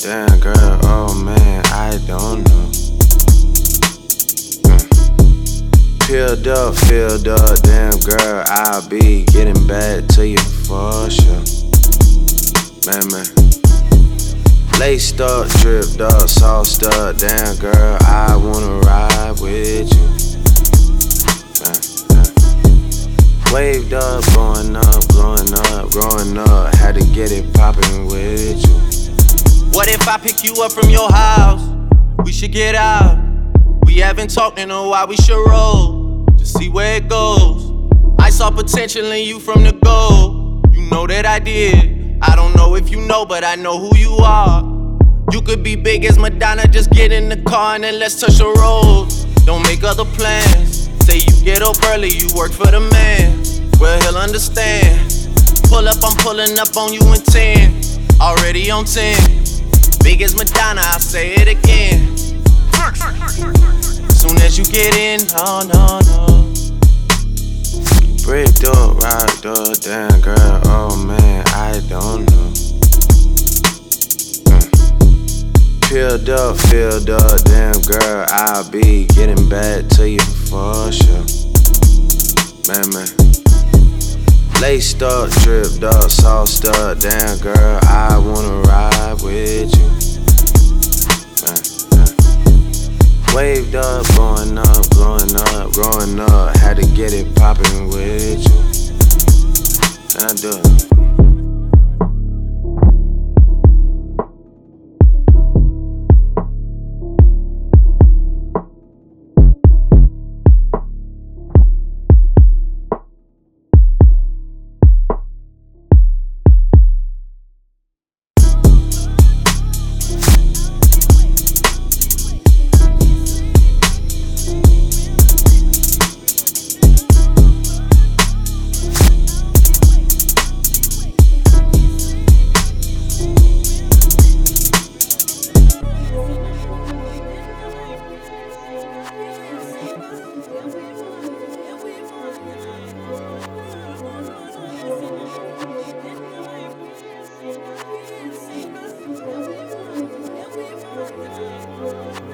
damn girl, oh man, I don't know. Mm. Peeled up, filled up, damn girl, I'll be getting back to you for sure. Man, man. Laced up, dripped up, sauced up, damn girl, I wanna ride with you. Waved up, going up, blowing up, growing up, had to get it poppin' with you. What if I pick you up from your house? We should get out. We haven't talked in a while, we should roll to see where it goes. I saw potential in you from the go. You know that I did. I don't know if you know, but I know who you are. You could be big as Madonna, just get in the car and then let's touch the road. Don't make other plans. Get up early, you work for the man. Well, he'll understand. Pull up, I'm pulling up on you in 10. Already on 10. Big as Madonna, I'll say it again. Soon as you get in, oh no, no. Bricked up, rocked up, damn girl, oh man, I don't know. Mm. Peeled up, filled up, damn girl, I'll be getting back to you for sure. Man, man. Laced up, dripped up, sauced up, damn girl, I wanna ride with you. Man, man. Waved up, going up, blowing up, growing up, had to get it poppin' with you. And I do it. Thank you.